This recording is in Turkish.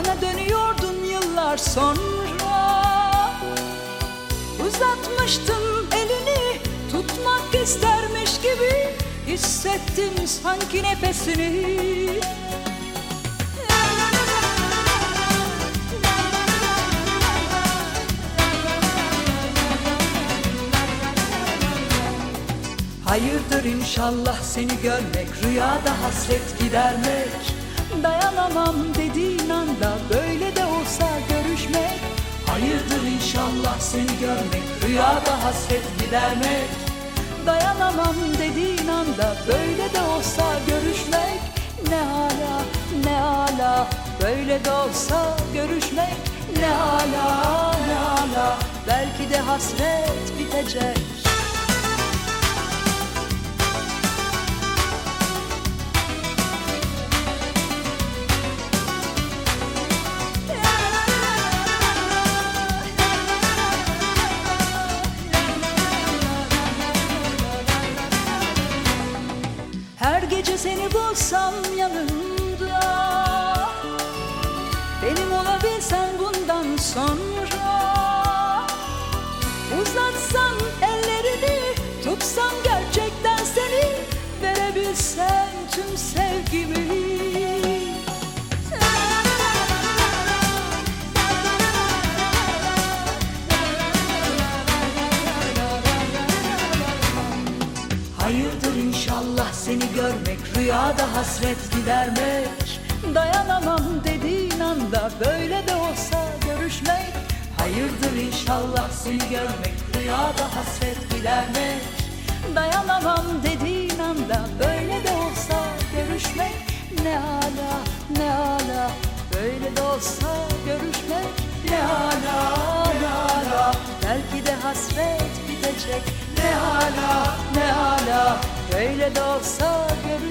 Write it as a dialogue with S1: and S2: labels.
S1: Bana dönüyordun yıllar sonra. Uzatmıştın elini tutmak istermiş gibi Hissettim sanki nefesini. Hayırdır inşallah seni görmek Rüyada hasret gidermek. Dayanamam dediğin seni görmek Rüyada hasret gidermek. Dayanamam dediğin anda Böyle de olsa görüşmek. Ne hala ne hala Böyle de olsa görüşmek. Ne hala ne hala Belki de hasret bitecek seni bulsam yanımda? Benim olabilsen bundan sonra Rüyada hasret gidermek Dayanamam dediğin anda Böyle de olsa görüşmek. Hayırdır inşallah seni görmek. Rüyada hasret gidermek Dayanamam dediğin anda Böyle de olsa görüşmek. Ne hala ne hala Böyle de olsa görüşmek. Ne hala ne hala Belki de hasret bitecek Ne hala ne hala Böyle de olsa görüşmek